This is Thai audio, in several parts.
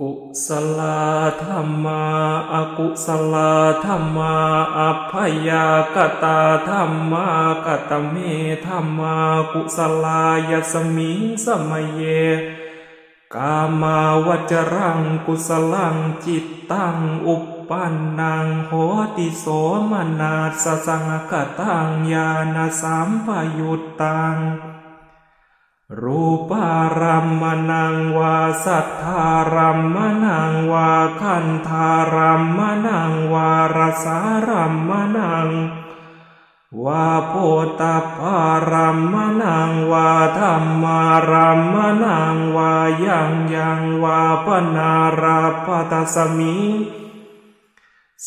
กุศลธรรมาอากุศลธรรมาอัพยากตาธรรมากตเมธรรมากุศลายสมิงสมัยเย กามาวจรังกุศลังจิตตังอุปปันนังโหติโสมนาสสังกตังญาณสัมปยุตตัง รูปารัมมนังวาสัทธารัมมนังวาคันธารัมมนังวารสารัมมนังวาโพตปารัมมนังวาธรรมารัมมนังวายังยังวาปนาราปตสมิ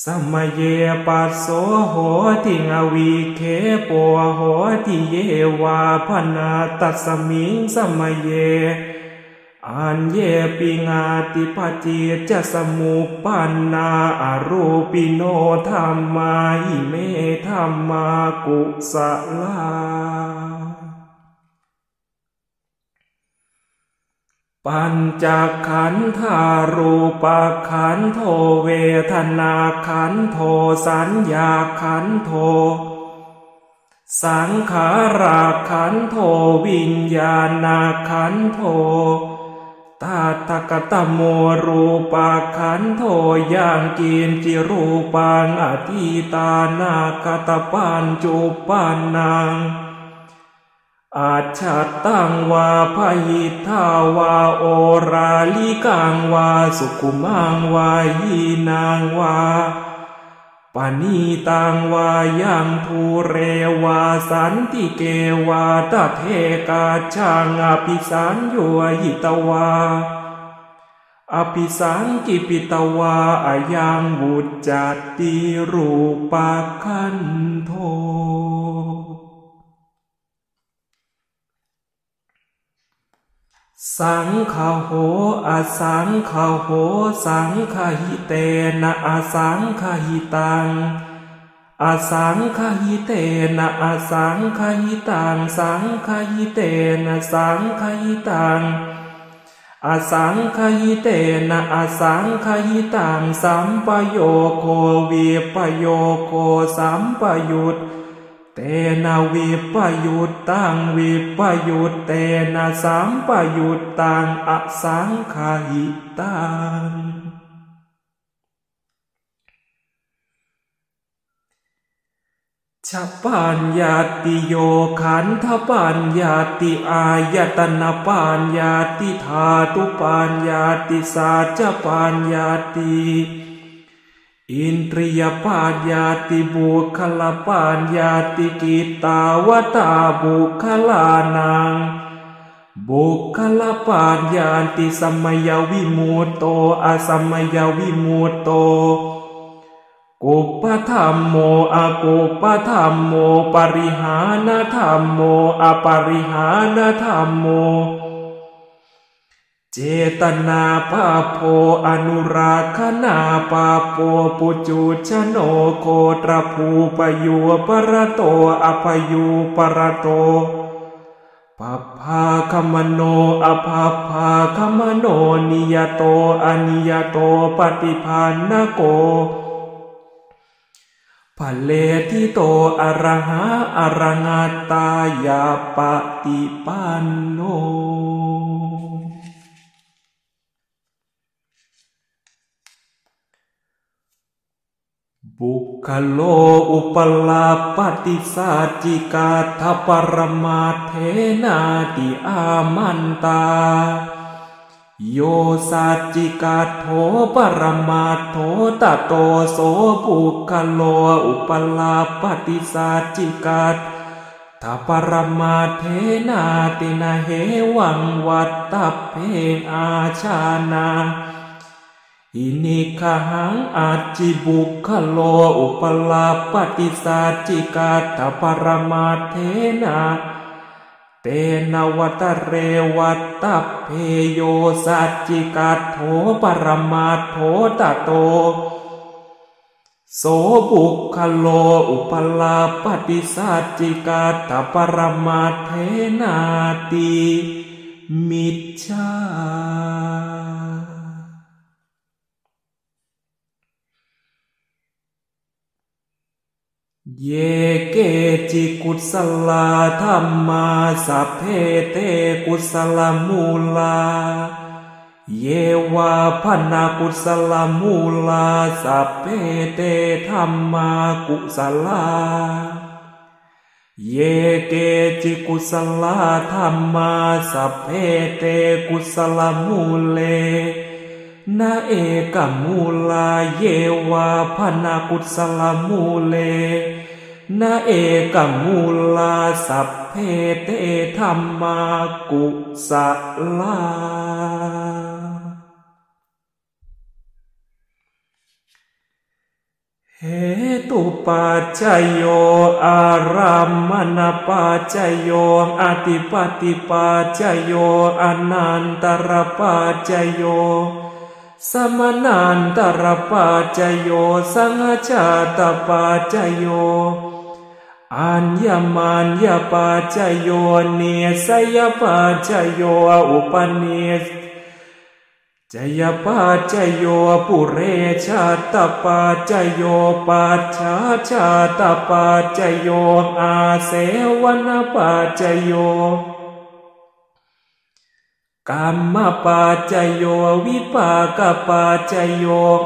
สัมเยปัสโสโหติงอวีเคปโหติเยวาพนาตัสมิงสัมเย อันเยปิงาติปจิจะสมุปันนาอรูปิโนธรรมาหิเมธรรมากุสลา ปัญจขันธารูปขันโทเวทนาขันโทสัญญาขันโท สังขาราขันโทวิญญาณขันโทตาตกตโมรูปขันโทย่างกินจิรูปังอธิตานาคตปันจุปันนาง อาชัตตังวาพยิทาวาโอราลิกังวาสุขุมังวายีนางวาปานีตังวายังทูเรวาสันติเกวาตะเทกาชางอภิสันโยหิตวา อภิสังกิปิตวาอายังบุจจติรูปคันโท สังขโหอสังขโห สังขหิเตนะอสังขหิตังอสังขหิเตนะอสังขหิตัง สังขหิเตนะสังขหิตังอสังขหิเตนะอสังขหิตังสัมปโยโควิปโยโคสัมปยุต เตนะวิปยุตตังวิปยุตเตนะสัมปยุตตังอสังขาหิตังชปัญญาติโยขันธปัญญาติอายตนะปัญญาติธาตุปัญญาติสัจปัญญาปาญญาติ บุคลปาญญาติกิตาวตาบุคลานัง เจตนาปาโพอนุราคนาปาโปปุจุชโนโคตรภูปยูปรโตอภยูปรโตปัพาคมโนอภาพาคมโนนิยโตอนิยโตปฏิพันนโกภเลทิโตอรหะอรงัตตายาปฏิปันโน บุคโลอุปลาปฏิสัจิกาทปรมาเทนาติอามันตา โยสัจจิกาโทปรมาโทตโตโสบุคโลอุปลาปฏิสัจิกาทปรมาเทนาตินาเหวังวัตตเพอาชานา อินิคหังอาจิบุคโลอุปลาปฏิสัจิกาตปรมาเทนาเตนวัตเรวัตตเพโยสัจจิกาโทปรมาโทตโต โสบุคโลอุปลาปฏิสัจิกาตปรมาเทนาติมิจฉา เยเกจิกุศลธรรมาสัพเพเตกุศลมูลา เยวาพนากุศลมูลาสัพเพเตธรรมากุศลา เยเกจิกุศลธรรมาสัพเพเตกุศลมูเลนาเอกมูลาเยวาพนากุศลมูเล นาเอกมูลาสัพเพเตธรรมากุสลา เหตุปัจจโยอารามมณปัจจโยอติปติปัจจโยอนันตรปัจจโยสมนันตรปัจจโยสังฆาตปัจจโย อัญญมัญญปัจจโยเนสยปัจจโยอุปเนสจยปัจจโยปุเรชาตปัจจโยปัจฉาชาตปัจจโยอาเสวนปัจจโยกรรมปัจจโยวิปากปัจจโย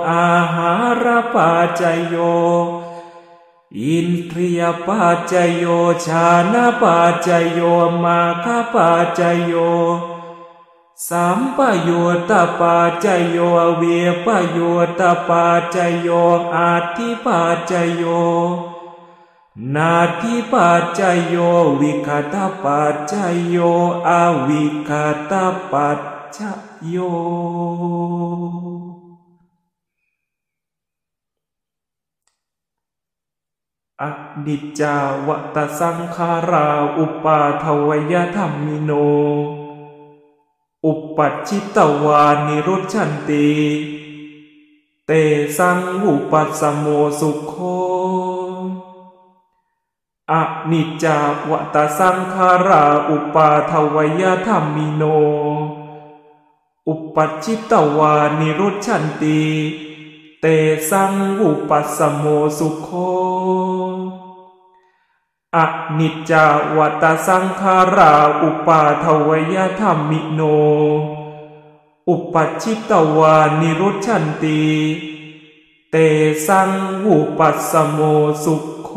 อาหารปัจจโย อินทรียปัจจโยชานะปัจจโยมาคปัจจโยสัมปโยตปัจจโยเวปโยตปัจจโยอาทิปัจจโยนาทิปัจจโยวิคตปัจจโยอวิคตปัจจโย อนิจาวัตสังขาราอุปาทวยธรรมิโน อุปัชิตวานิรุชันติ เตสังอุปัสโมสุโคอนิจจาวัตสังขาราอุปาทวยธรรมิโน อุปัชิตวานิรุชันติ เตสังอุปัสโมสุโค อนิจจาวัตสังขาราอุปาทวยธรรมิโน อุปัชิตวานิรุชันติเตสังอุปัสโมสุโค